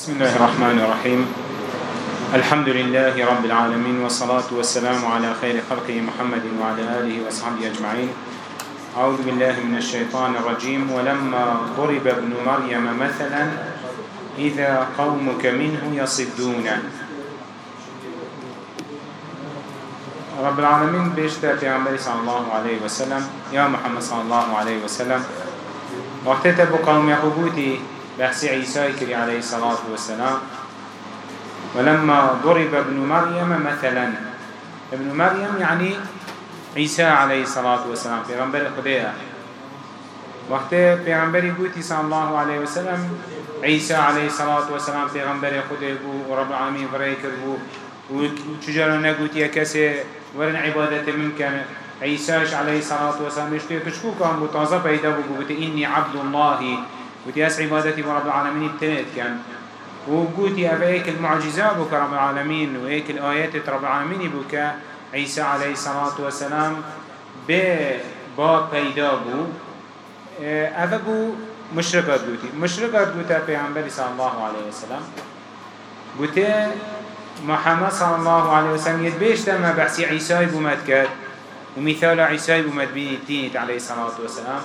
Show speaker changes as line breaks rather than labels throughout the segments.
بسم الله الرحمن الرحيم. الحمد لله رب العالمين والصلاة والسلام على خير خلقه محمد وعلى آله وصحبه أجمعين. أعوذ بالله من الشيطان الرجيم. ولما ضرب ابن مريم مثلا إذا قومك منه يصدون. رب العالمين بيشتى في صلى الله عليه وسلم يا محمد صلى الله عليه وسلم وقتت أبو قوم يحبوتي بحث عيسى كري عليه الصلاة والسلام. ولما ضرب ابن مريم مثلا. ابن مريم يعني عيسى عليه الصلاة والسلام في غنبر خديها وقت في غنبر قوتي صلى الله عليه وسلم عيسى عليه الصلاة والسلام في غنبر خديه ورب العالمين فريكر بو وشجرنا نقوتي كسي ورن عبادة ممكن عيسى عليه الصلاة والسلام يشتي كشكو كان بتازا بيدا بقول إني عبد الله وتي أس عبادتي رب العالمين بتنت كان. وقوتي أبيك المعجزات بك رب العالمين وإيك الآيات رب العالمين بك. عيسى عليه الصلاة والسلام بباب پیدا بو. اوه بو مشرقات بوتي مشرقات بوتا پیغمبر صلى الله عليه وسلم. بوتا محمد صلى الله عليه وسلم يتبيش تما بحثي عيسى بومد كد ومثال عيسى بومد بيني التينت عليه الصلاة والسلام.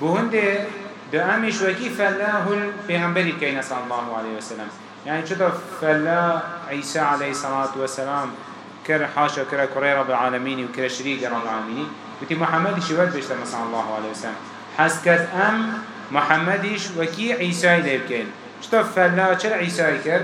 بوهنده دو امش وكي فلا هل پیغمبری كينا صلى الله عليه وسلم يعني چطور فلا عيسى عليه الصلاة والسلام كر حاشا كر كري رب العالمين وكر شريك رب العالمين وتي محمد شوال بيشتم صلى الله عليه وسلم حسكت ام محمدش وكي عيسى ليبكين چطور فلا چر عيسى كر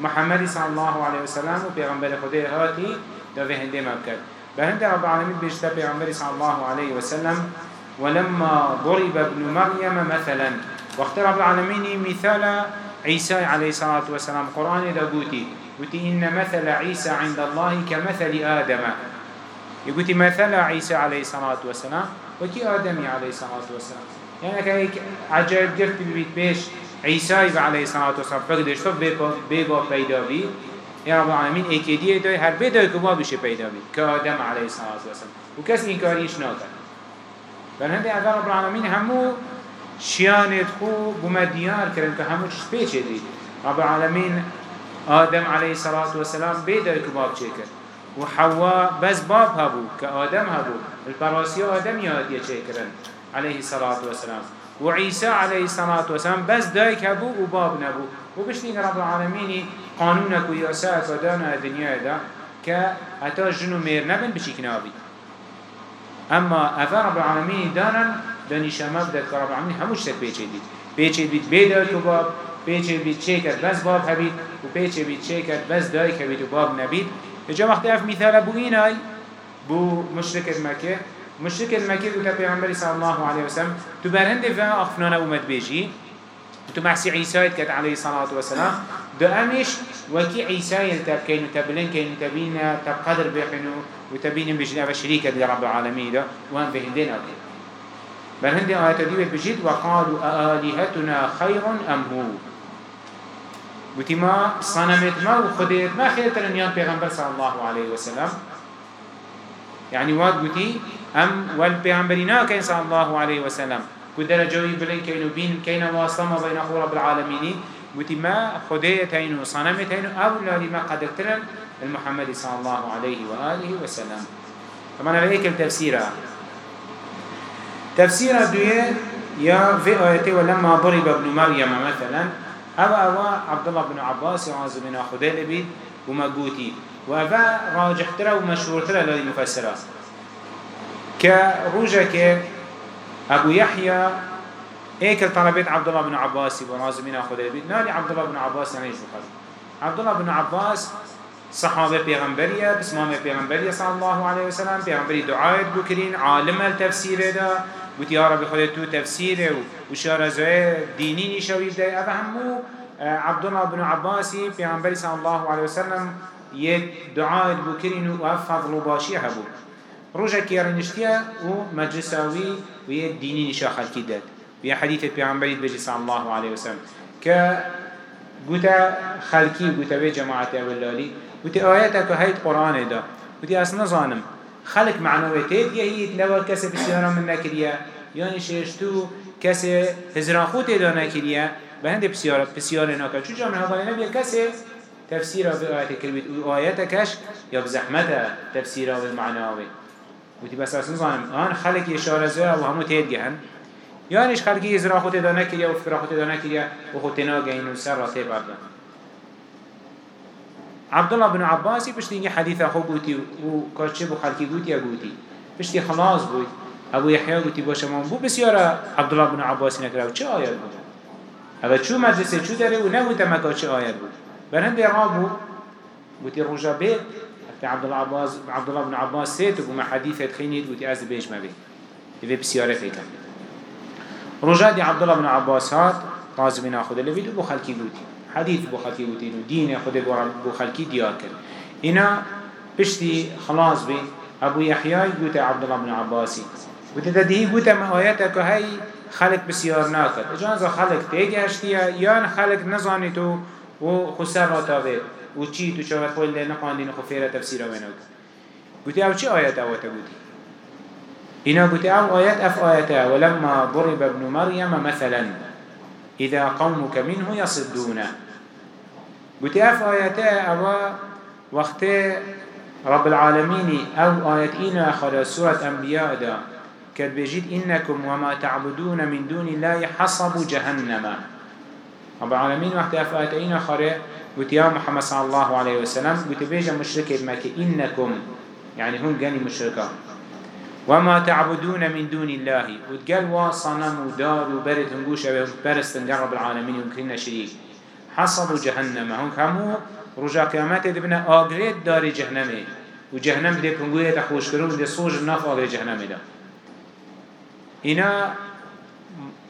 محمد صلى الله عليه وسلم وبيغمبر خده هاتي دو في هنده مبكت بهند رب العالمين بيشتم بيغمبر صلى الله عليه وسلم ولما ضرب ابن مريم مثلا وقت رب العالمين مثال عيسى عليه الصلاة والسلام. قرآن دا قوتي قوتي إن مثل عيسى عند الله كمثل آدم. يقولي مثل عيسى عليه الصلاة والسلام وكي آدم عليه الصلاة والسلام. يعني كهيك عجائب قرت البيت بيش عيسى عليه الصلاة والسلام فقدش طب بيبا بيدا بي يا رب العالمين ايكيديه دوي هر بيدا كما بيدا بي كآدم عليه الصلاة والسلام. وكس إنكاريش ناكر؟ بل هنده اگر رب العالمین همو شیانت خو بما دیار کرن که همو چش پیچه دید رب العالمین آدم علیه الصلاة والسلام بیده که باب چه کرد. و حوا بس باب هبو که آدم هبو البراسی آدم یادیه چه کرن علیه الصلاة والسلام و عیسی علیه الصلاة والسلام بس دایک هبو و باب نبو و بشتین رب العالمین قانونك و یاساک و دانا دنیا دا اتا جنو میر نبن بشی کنابی. اما افا رب العالمين دانا داني شما بدأت رب العالمين هموش سك بيچه دي بيچه بيت بيدا تو باب بيچه بيت چه بس باب هبيت و بيچه بيت چه بس داي كبيت و باب نبيت اجا وقت اف مثال بو ايناي بو مشرك المكة مشرك المكة قلت پیغمبر صلى الله عليه وسلم تو برهند فا اخفنانا اومد بيجي تو محسي عيسى كت عليه الصلاة والسلام دو وكي عيسى يلتبكين وتبلن كين تبين تبقدر بيقنو وتبين بجد أبا شريكة لرب العالمين ده وهم بهندين أبدين بل هندين آيات ديوت بجد وقالوا آلهتنا خير أم هو؟ وتي ما صنمت ما وخديت ما خير ترنيان پیغمبر صلى الله عليه وسلم. يعني واد قتي أم والبيغمبرنا كين صلى الله عليه وسلم. قد درجوي بلين كينو بين كينا واصلما بين أخو رب العالمين. قتي ما خديت هينو صنمت هينو أولا لما قدرتنا المحمد صلى الله عليه وآله وسلم طبعا هيك التفسير تفسير دوية يا في آياتي ولما ضرب ابن مريم مثلا أو أو عبد الله بن عباس يعز بن خديل بيد ومقوتي وأفا راجح ترى ومشهور ترى لدي مفسرة. كروجك أبو يحيى هيك طلبت عبد الله بن عباس وراز بن خديل بيد نالي عبد الله بن عباس يعني شو عبد الله بن عباس صحابة پیغمبریه بسمام پیغمبریه صلی الله علیه وسلم پیغمبری دعایت بکرین عالم التفسیر دا. بوتی یا رب خودت تو تفسیر و شارزوه دینی نشوید ده اوه همو عبدالله بن عباسی پیغمبری صلی الله علیه وسلم یک دعایت بکرین و فضل باشی هبو روجه کیرنشتیه و مجلساوی و یک دینی نشا خلکی داد. و یک حدیث پیغمبری بجی صلی الله علیه وسلم که گوتا خلکی گوتا به جماعت اولالی وتي آياتك هيت قرآن دا وتي أصلا ظانم خلق معنويتات يهيت لو كسي بسيارة من نكريا يعني شيشتو كسي هزران خوت دا نكريا به هنده بسیار بسیار ناکر. جامعه هاگالی نبیه کسی تفسیر به آیت کلمید و آیت کش یا بزحمت تفسیر به معنی وتی بس أصلا ظالم آن خلق اشاره زوی و همو تید یعنیش خلقی ازرا خود دانه کریا و فکر خود دانه کریا و خود تناگین و سر را تیب بردن. عبدالله بن عباسی پشتی اینگه حدیث خو گوتی و کارچه بو خلقی گوتی یا گوتی پشتی خلاص بود ابو یحیی گوتی باشه من بو بسیار عبدالله بن عباسی نکره چه آیت بود؟ اما چو مدرسه چو داره و نبود مکا چه آیت بود؟ برهنده را بود. گوتی بیت حتى عبد الله عباس بن عباس سيت وما حديثة خينيت قلت أز بيش ما بي يبي بسيارة فيك رجع عبد الله بن عباس هات طاز من أخذ اللي بيدو بخلكي قلتي حديث بخلكي قلتي إنه دين أخذ بخلكي دياكل هنا بشتي خلاص بي أبو يحيى قلت عبد الله بن عباسي قلت تدهي قلت ما آياتك هاي خلق بسيار ناكد اجازة خلق تيجي هشتيا يان خلق نزانيتو و خسر راتاوه و چی تو چاوت خوی لی نخواندین خو فیره تفسیر و نوک گوتی أو چی آیت أو تا گوتی أو آیت أف آیت ولما ضرب ابن مريم مثلا إذا قومك منه يصدون. قلت أف آيات أو وقت رب العالمين أو آيات إنا آخر سورة أنبياء دا كد بجد إنكم وما تعبدون من دون الله حصب جهنم. رب العالمين وقت أف آيات إنا آخر قلت يا محمد صلى الله عليه وسلم قلت بيجا مشركة بمكة إنكم يعني هم جاني مشركة. وما تعبدون من دون الله. وتقال وصنم ودار وبرد هنقوش برستن رب العالمين يمكننا شريك. حصبوا جهنم. هم كمو رجا قيامات دبنا آغريت دار جهنم وجهنم دي بنقوية تخوش كرون دي صوج الناف آغريت جهنم دا. هنا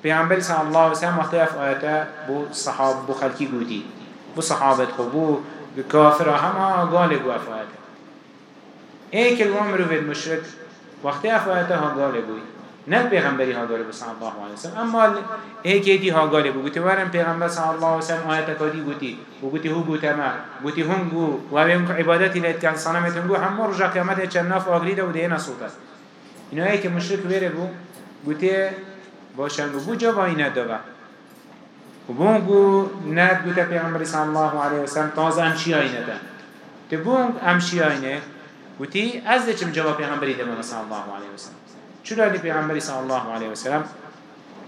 پیامبر صلی الله علیه و سلم وقتی اف آیات بو صحاب بو خلکی گویی بو صحابت خبو بكافر هما غالب وفاته ايك الوامر في المشرك وقت افاته ها غالبوي نه پیغمبری ها غالب صلی الله علیه وسلم اما هيك دي ها غالب گوتی ورم پیغمبر صلی الله علیه وسلم آیت کدی گوتی و گوتی هو گوت ما گوتی هم گو و هم عبادتی لت کان صنمت گو هم رجا قیامت چناف اگریده و دینا صوت اینا هيك مشرک ویره بو گوتی باشن بو جا با اینا دوه وبونگو ند بوده پیغمبر صلی الله علیه وسلم تازه امشی آینه ده تبونگ امشی آینه وتی از چم جواب پیغمبری ده صلی الله علیه وسلم چرا دی پیغمبری صلی الله علیه وسلم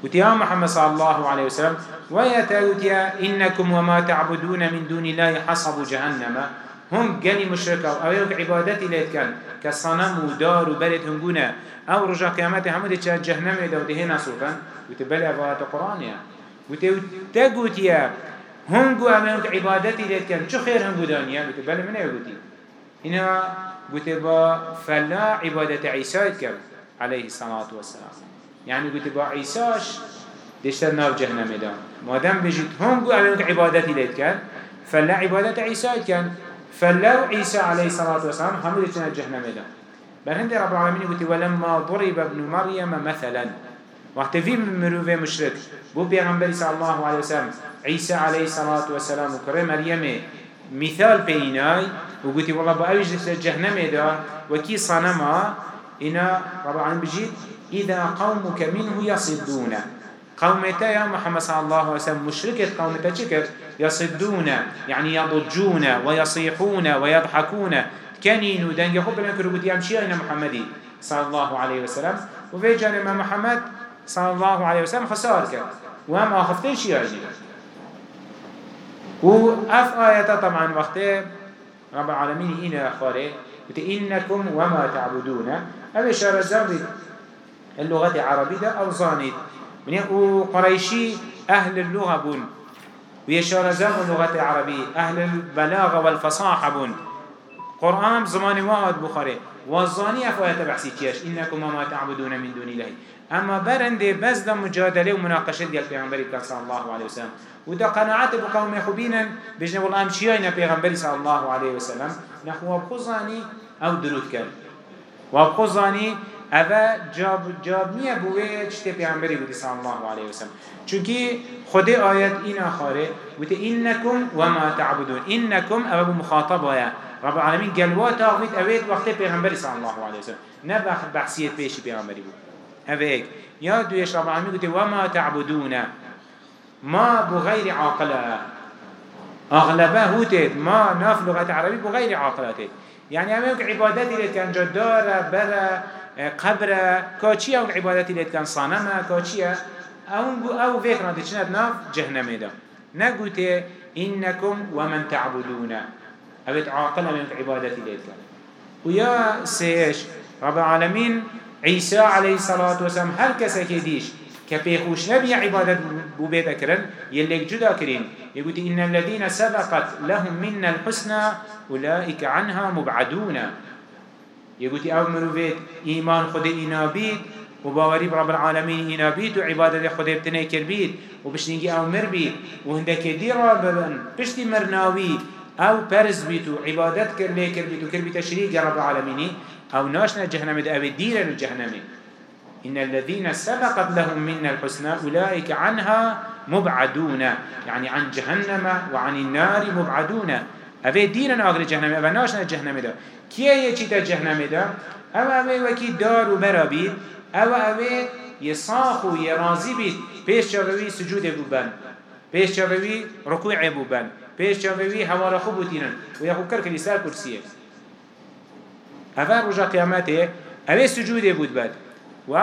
وتي يا محمد صلى الله عليه وسلم ويتوتيا إنكم وما تعبدون من دون الله حصب جهنم. هم جني مشركة أو يوك عبادتي ليت كان كصنم ودار وبلد هنجونا أو رجع قيامته هم دي جهنم ده ودهنا سوكا وتبلع فوات القرآن يعني وتو تقوت يا هنگو امنك عبادتي ليت كان شو خير هنگو دانيا بل من يقولي هنا قلت فلا عبادة عيسى كان عليه الصلاة والسلام يعني قلت با عيساش دشتر نار جهنم دا ما دام بجد هنگو امنك عبادتي ليت كان فلا عبادة عيسى كان فلا عيسى عليه الصلاة والسلام هم دشتر جهنم دا بل هند رب العالمين قلت ولما ضرب ابن مريم مثلا. وقت في مروفه مشرك بو پیغمبر صلى الله عليه وسلم عيسى عليه الصلاة والسلام وكره مريم مثال بيناي وقلت والله بأوج جهنم دا وكي صنما إنا العالمين بجيت إذا قومك منه يصدون. قومتا يا محمد صلى الله عليه وسلم مشركة قومتا شكر يصدون يعني يضجون ويصيحون ويضحكون. كنين ودن يخب لك ربط يمشي أين محمدي صلى الله عليه وسلم. وفي جانب محمد صلى الله عليه وسلم خسار كان وهم آخفتين شيء عجيب وأف آيات طبعا وقت رب العالمين إنا أخاره إنكم وما تعبدون. هذا شارع زرد اللغة العربية أو زانيد من قريشي أهل اللغة بون. ويشار زرد اللغة العربية أهل البلاغة والفصاحة بون. قرآن زمان واحد بخاري والظاني أفوات بحسي كيش إنكم وما تعبدون من دون الله. اما برنده بس ده مجادله ومناقشه ديال پیغمبر صلى الله عليه وسلم. وده قناعت بقوم خوبينا بجنب والله امشينا پیغمبر صلى الله عليه وسلم. نخو بخزاني أو درود كان وبخزاني اوه جاب جاب نیه بوه چته پیغمبری بودی صلی الله علیه وسلم چونکی خود آیت این آخاره بوده اینکم و ما تعبدون اینکم اوه مخاطب هیا رب العالمین گلوات آغمید اوید وقت پیغمبری صلی الله علیه وسلم نه بحثیت پیشی پیغمبری بود هذا هيك يا دويش رب العالمين قلت وما تعبدون ما بغير عاقلة أغلبه هوتت ما ناف لغة عربي بغير عاقلته يعني أما يوك عبادتي اللي كان جدارة برا قبر كوچيا يوك عبادتي اللي كان صنمة كوچيا أو أو فكرة تشنات ناف جهنم ده نقول إنكم ومن تعبدون. أبت عاقلة من عبادتي اللي كان ويا سيش رب العالمين عيسى عليه الصلاة والسلام هل كسكي ديش كبيخوش نبي عبادة بوبيت أكرن يليك جدا كرين يقول إن الذين سبقت لهم منا الحسنى أولئك عنها مبعدون. يقول أو مروفيت إيمان خد إنابيت وباوري برب العالمين إنابيت وعبادة خد ابتنى كربيت وبشنيجي أو مربيت وهندك ديرا ببن بشتي مرناوي أو برز بيتو عبادت كر ليه كربيت وكربيت شريك رب العالمين أو ناشنا جهنم ده أبي ديرا الجهنم إن الذين سبقت لهم منا الحسنى أولئك عنها مبعدون يعني عن جهنم وعن النار مبعدون. أبي دينا آخر جهنم أبي ناشنا جهنم ده كيه يجي جهنم ده أو أبي وكي دار وبرابي أو أبي يصاخ يرازي بيت بيش شاوي سجود بوبان بيش شاوي ركوع بوبان بيش شاوي هوا رخو بوتينن ويخو كرك لسار كرسيه أفا رجا قيامته أبي سجود بود بد و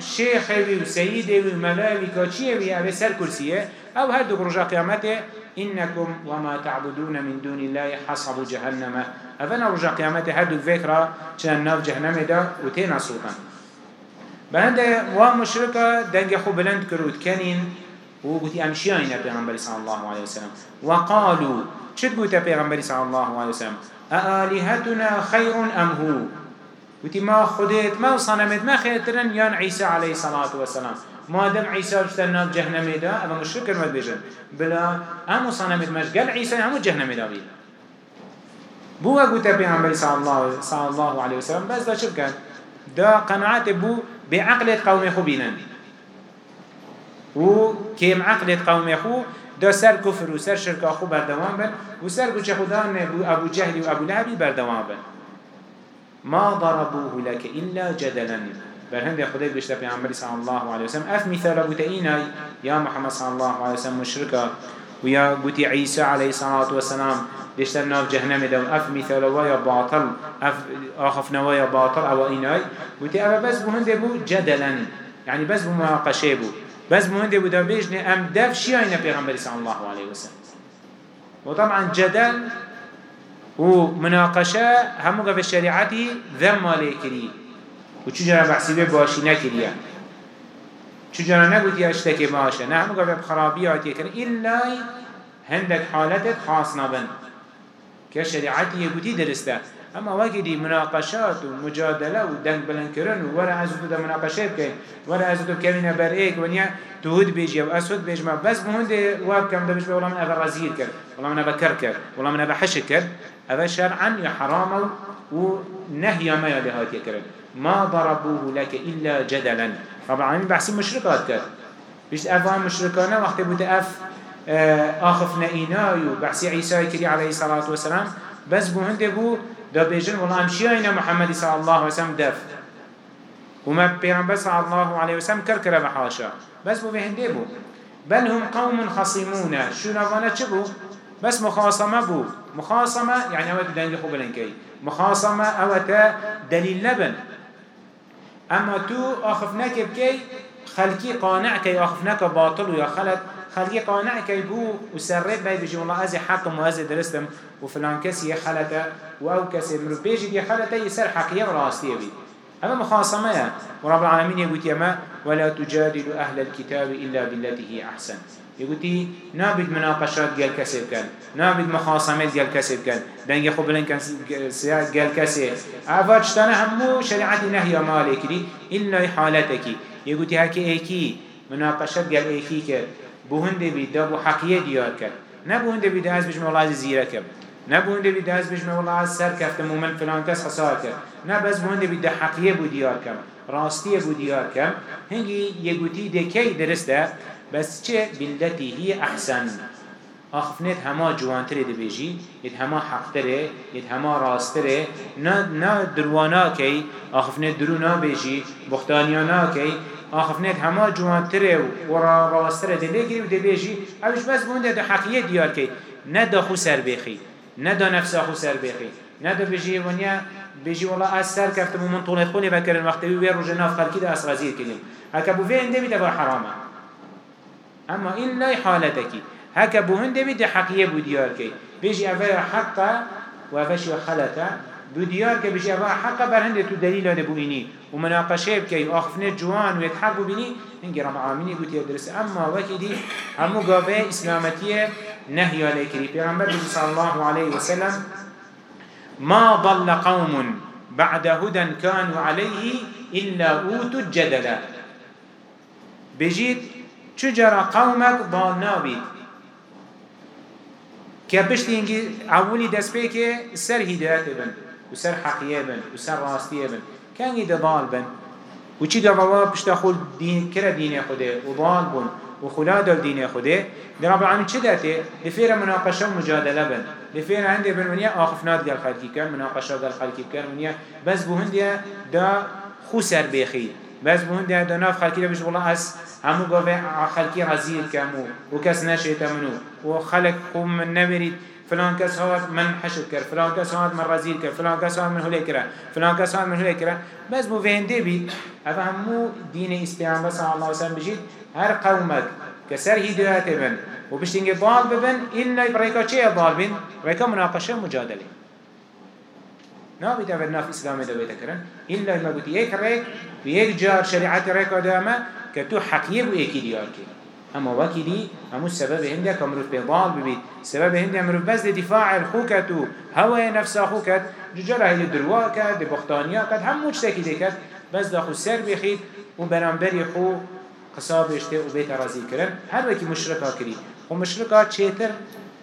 شيخ و سيد و ملائكة چيه وي أبي سر كرسيه أو هر دو رجا قيامته إنكم وما تعبدون من دون الله حصب جهنم. أفنا رجا قيامته هر دو فكرة چنان ناف جهنم دا وتينا صوتا بهنده و مشركة دنگ خو بلند كروت كنين وقلت أمشيين پیغمبر صلى الله عليه وسلم وقالوا شد قلت پیغمبر صلى الله عليه وسلم أآلهتنا خير أم هو؟ وتي ما خديت ما صنمت ما خيرترن يان عيسى عليه الصلاة والسلام ما دام عيسى بشتنا بجهنم دا أما مشرك ما بيجن بلا أمو صنمت مش قال عيسى أمو جهنم دا بيلا بو أقول تبي عن صلى الله صلى الله عليه وسلم بس دا شو كان دا قناعات بو بعقل قوم خبينا و كيم عقل قوم خو دا سر كفر و سر شرك أخو بردوان بن و سر كوچه خدان أبو جهل و أبو لهبي بردوان بن. ما ضربوه لك إلا جدلا. برهند خدای بشتا پیامبری صلی الله عليه وسلم اف مثال ابو تئینا یا محمد صلی الله عليه وسلم مشرکا و یا بوتی عیسی علیه الصلاة والسلام بشتا ناف جهنم دو. اف مثال ويا باطل اف آخف نوايا باطل أو اینای بوتی اف بس بهند بو جدلا يعني بس بمناقشه بو. بس بهند بو دا بيجن ام دف شيئين پیغمبری صلی الله عليه وسلم وطبعا جدل ومناقشة همو في الشريعة ذم مالي كري وچجرا بحسيبه باشي نكريا چجرا نقول يا اشتكي باشا نه همو في خرابيات يكري إلا هندك حالتك خاص نبن كشريعة يقولي درسته. اما وقتی مناقشات و مجادله و دنگ بلند کردن و ورا از تو مناقشه بکن ورا از تو کمینه بر ایک ونیا تهود بیجی و اسود بیج ما بس مهند واب کم دبش والله من ابا رزيل کرد والله من ابا کر کرد والله من ابا حش کرد. أبا شرعا یا حرام و نهي ما يلهات يكرن ما ضربوه لك إلا جدلا. رب العالمين بحسي مشركات كر بيش أفهم مشركانا وقت بود أف آخف نئينايو بحسي عيسى كري عليه الصلاة والسلام. بس بو هنده بو دا بيجن والله امشي اين محمد صلى الله عليه وسلم دف. وما بيغمبر صلى الله عليه وسلم كركر بحاشا بس بو بهنده بو. بل هم قوم خصيمون شو نوانا بس مخاصمة بو. مخاصمة يعني اوه دليل خوب لنكي مخاصمة اوه دليل لبن اما تو اخفناك بكي خلقي قانع كي اخفناك باطل ويا خلق. خلقي قانع كي بو وسرب بي والله ازي حقم وازي درستم وفلان كسي خلته واو كسي مرو بيجي خلته يسر حقية وراستيه بي هذا مخاصمة ورب العالمين يقول يما ولا تجادل أهل الكتاب إلا بالتي هي أحسن. يقول نابد مناقشات قال كسب كان. نابد مخاصمات قال كسب كان. دنگ خو بلن كان قال كسب. أفاجتنا همو شريعة نهي مالك دي إلا حالتك. يقول هكي أيكي مناقشات قال أيكي كر. بوهنده بي دابو حقية ديار كر. نبوهنده بي دهز بجمع الله زيرا نبونده بید از بیش والله از سر کفت مومن فلان کس حساب کرد. نه بس بونده بید حقیه بودیار کم راستیه بودیار کم. هنگی یگوتی دکی درسته بس چه بلدتی هی احسن. آخفنید همه جوانتره دی بیجی همه هما حقتره ید همه راستره. نه, نه دروانا کی آخفنید درونا بیجی بختانیانا کی. آخفنید همه جوانتره و راستره دی لگری و دی بیجی. اوش بس بونده دی حقیه دیار کی نه داخو سر بخی ندا نفسا خو سر بخی. ندا بيجي ونيا بيجي والله أسر كفت من طول خوني بكر الوقت وير رجنا في خلقي ده أسغزير كلم هكا بو فين دبي تبع حرامة أما إن لا حالتك هكا بو هن دبي ده حقية بو ديار كي بيجي أفا حقا وأفش وخلتا دو ديار كي بيجي أفا حقا برهند تو دليل هذا بو إني ومناقشة بكي وأخفنا جوان ويتحقوا بني هنجي رب العالمين قلت يدرس أما وكدي همو قابه إسلامتيه نهي عليك پیغمبر صلى الله عليه وسلم. ما ضل قوم بعد هدى كانوا عليه إلا أوتوا الجدل. بجيت چجرا قومك؟ ضال نابيد كبشت ينجي أولي دست بيك سر هدايات بن وسر حقية بن وسر راستية بن. كان يد ضال بن. وچي دوا بشتا دين كرا دين خده وضال بن. وخلا دل دين خده در رب العالمين چه داته لفير مناقشة ومجادلة بن. لفير هنده بن ونيا آخفنات قال خلقي كان مناقشة قال خلقي كان ونيا بس بو هنده دا خسر بيخي بس بو هنده دا ناف خلقي دا بيش والله أس همو قوة خلقي رزيل كامو وكس نشيت منو. وخلق قوم من نبريد فلان كس هات من حشد كر فلان كس هات من رزيل كر فلان كس هات من هلي كر فلان كس هات من هلي كر بس بو فهنده بي أفهمو دين إسبيان بس الله وسلم بجيد هر قومك كسر هدايات بن وبشتنجي ضال ببن إلا بريكا چه ضال بن بريكا مناقشة مجادلة. نابي تفر ناف إسلام دويتا كرن إلا ما قلت يك ريك بيك جار شريعة ريكا داما كتو حقية بو ايكي ديار كي أما وكي دي همو السبب هنده كمروف بضال ببيت. سبب هنده مروف بس دفاع الخوكتو. هوا نفس خوكت. ججرة هي درواكت دي بختانياكت همو چتاكي ديكت بس داخو سر بخيد وبرانبري خو قصابش ته و بیت رازی کرن. هر وکی مشرکا کری. و مشرکا چیتر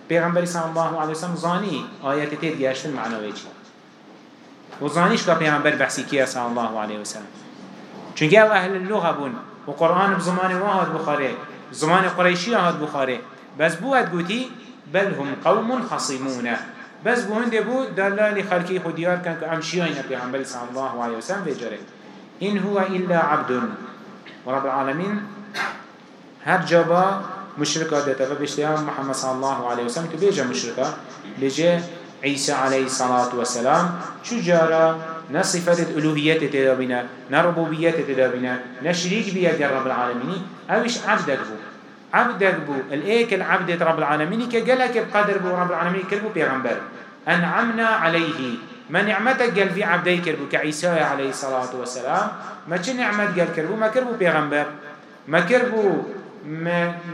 پیغمبری صلی الله علیه وسلم زانی آیت ته دیاشتن معنوی چی و زانیش که پیغمبر بحثی کیا صلی الله علیه وسلم. چونکه أو أهل اللغة بون. و قرآن بزمان واحد بخاره. زمان قریشی هاد بخاره بس بود گوتی بل هم قوم خصیمونه بس بو هنده بو دلالی خلقی خودیار کن که امشیان پیغمبر صلی الله علیه وسلم بجره این هو الا عبد. ورب العالمين هر جابا مشركة داتا فبشتها محمد صلى الله عليه وسلم تبيجا مشركة بيجا عيسى عليه الصلاة والسلام شو جارا نصفة الألوهية تدابنا نربوبية تدابنا نشريك بيا رب العالمين. أوش عبدك بو عبدك بو الإيك العبد رب العالمين كجلك بقدر بو رب العالمين كربو بيغمبر. أنعمنا عليه. ما نعمتك قال في عبدي كربو كعيسى عليه الصلاة والسلام. ما چه نعمت قال كربو ما كربو پیغمبر ما كربو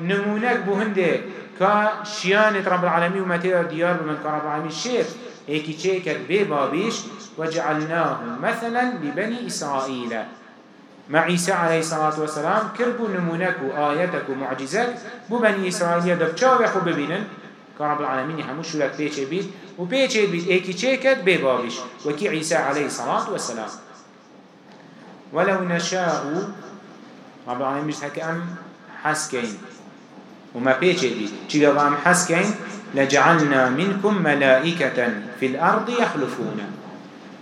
نمونك بو هنده كا شيانة رب العالمين وما تيرا ديار بمن كرب العالمين شير. ايكي كر بي بابيش وجعلناه مثلا لبني إسرائيل. مع عيسى عليه الصلاة والسلام كربو نمونك وآياتك ومعجزات بو بني إسرائيل دب چاوه خو ببينن. كرب العالمين همو شولك بيچه بيت. وبيچه بيت ايكي كر بي بابيش. وكي عيسى عليه الصلاة والسلام. ولو نشاء رب العالمين مش هكا أم حسكين. وما بيجي دي چيغا أم حسكين لجعلنا منكم ملائكة في الأرض يخلفون.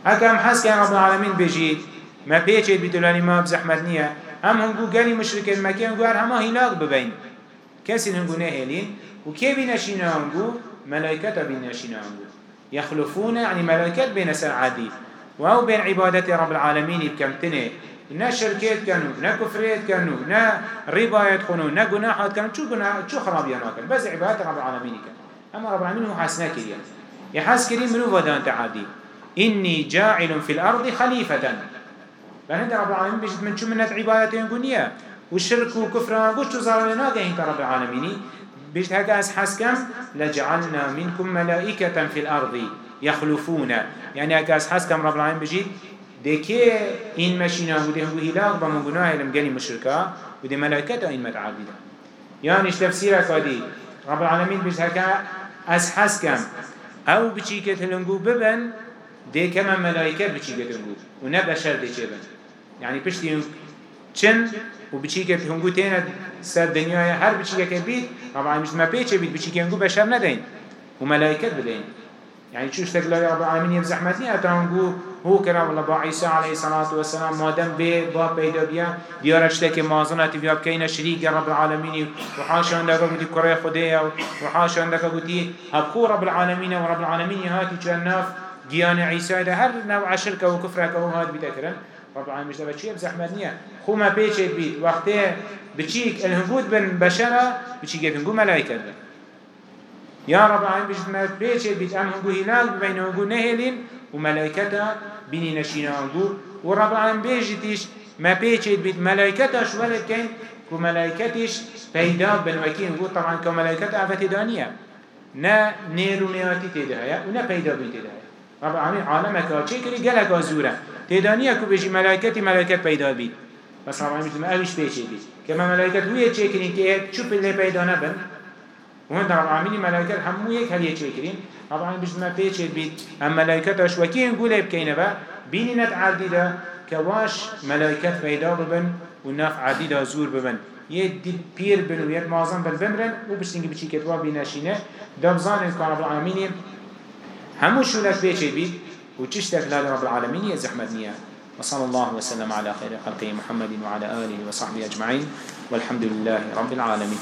هكا أم حسكين رب العالمين بيجي. ما بيجي بدولاني ما بزحمت نية. أم هنقو قالي مشرك المكان هنقو هما هناك ببين. كسي هنقو نهلين وكي بينشينا هنقو ملائكة بينشينا هنقو يخلفون يعني ملائكة بين سر عادي وهو بين عبادة رب العالمين بكمتنه نا شركات كانوا نا كفريات كانوا نا ربايات خنو نا جناحات كانوا شو جناح شو خرابيان كان بس عبادة رب العالمين كان أما رب العالمين هو حسنا كريا يحس كريم منو ودان تعادي إني جاعل في الأرض خليفة فهند رب العالمين بيجد من شو منت عبادتين قنية والشرك وكفر قوش تزار لنا جاهين رب العالمين بيجد هكا أسحس كم لجعلنا منكم ملائكة في الأرض يخلفون يعني أكاس حس كم رب العالمين بجيد دكي إن مشينا وده هو هلاك بمن قناه لم جاني مشركا وده ملائكة إن متعبدة يعني إيش تفسيرك هذه رب العالمين بجيد هكا أس حس كم أو بچيكت هلنقو ببن ده كما ملائكة بچيكت هلنقو ونا بشر ده چبن يعني بشتي چن وبچيكت هنقو تينا سر دنيا هر بچيكت بيت رب العالمين ما بيچه بيت بچيكت هنقو بشر ندين وملائكة بدين يعني شو اشتغل رب العالمين يبزحمتني أتانقو هو كرا والله با عيسى عليه الصلاة والسلام مادم بي با پیدا بيا ديارشتك مازنة تبيا بكينا شريك رب العالمين وحاشا عندك قلتي كرا خديا وحاشا عندك قلتي هبكو رب العالمين ورب العالمين هاتي جناف جيان عيسى ده هر نوع شركة وكفرك هاد بتكرن رب العالمين ده بچيه بزحمت نية خو ما بيچه بيت وقته بچيك الهنبود بن بشرة بچيك هنگو ملايكة بن. يا رب العالمين بجد ما بيچه بيت ام هنگو هلال ببين هنگو نهلين وملائكته بني نشينا هنگو ورب العالمين بيجتش ما بيچه بيت ملائكته شوالت كين كو ملائكتش پیدا بن وكي هنگو طبعا كو ملائكته عفت دانية. نا نيرو نياتي تدهيا ونا پیدا بيت تدهيا رب العالمين عالمك چه كري گلك آزورة تدانية كو بيجي ملائكتي ملائكت پیدا بيت بس رب العالمين ما اوش بيچه بيت كما ملائكت هو چه كرين كي چوب پیدا نبن وهند رب العالمين ملائكة همو يك هل يشكرين رب العالمين بجد ما بيش بيت أم ملائكة أشوكين قولي بكينة با بيني نت عديدة كواش ملائكة فيدا ببن وناف عديدة زور ببن. يدي بير بن ويد معظم بن بمرن. وبشتنج بچي كتوا بيناشينه دبزان إن رب العالمين همو شولك بيش بيت وتشتك لله رب العالمين يا زحمت نية وصلى الله وسلم على خير خلقه محمد وعلى آله وصحبه أجمعين والحمد لله رب العالمين